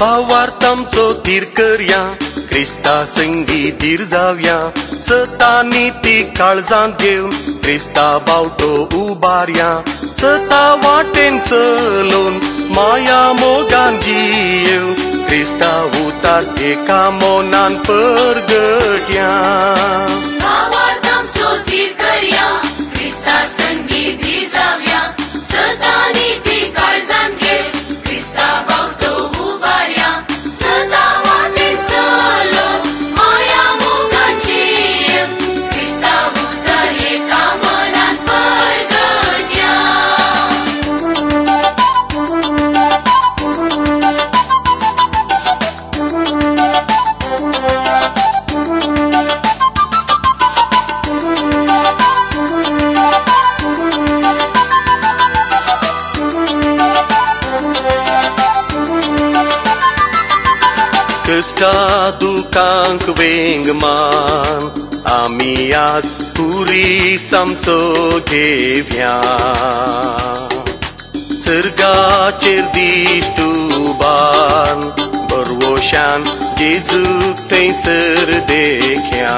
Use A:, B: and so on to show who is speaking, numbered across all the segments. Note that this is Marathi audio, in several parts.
A: भावार्थांचो तीर करया. क्रिस्ता संगी धीर जावया चता ती काळजांत घेवन क्रिस्ता बावटो उबारया चता वाटेन चलोवन माया मोगान जियेव क्रिस्ता उतार एका मोनान परगटया कष्टा दुखांक वेंगमान आमी आज पुरी समचो घेवया सर्गाचेर दिश्ट उबान बरवोशान जेजूक थंयसर देखया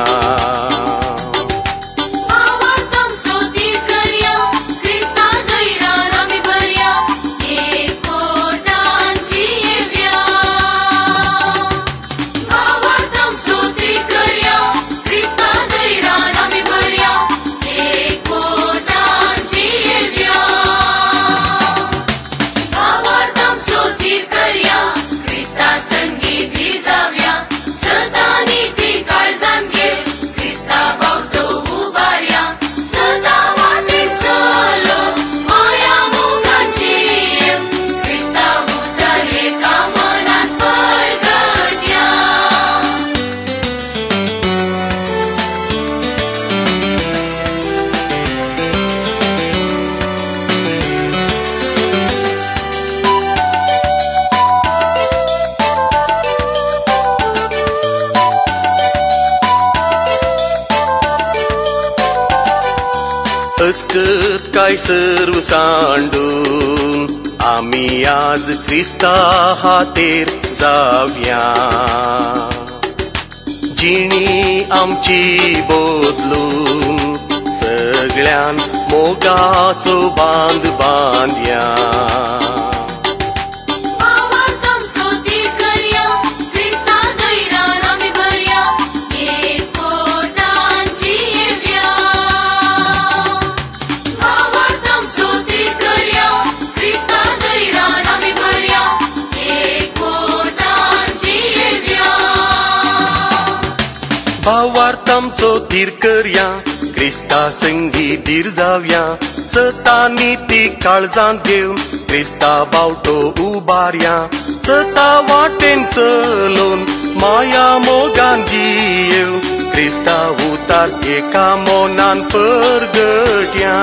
A: अस्कत काय सर्व सांडून आमी आज क्रिस्ता हातेर जावया जिणी आमची बदलून सगळ्यान मोगाचो बांद बांदया भावार्थांचो धीर करया क्रिस्ता संगी धीर जावया चता ती काळजांत घेवन क्रिस्ता बावटो उबारया चता वाटेन चलोवन माया मोगान जियेव क्रिस्ता उतार एका मोनान परगटया.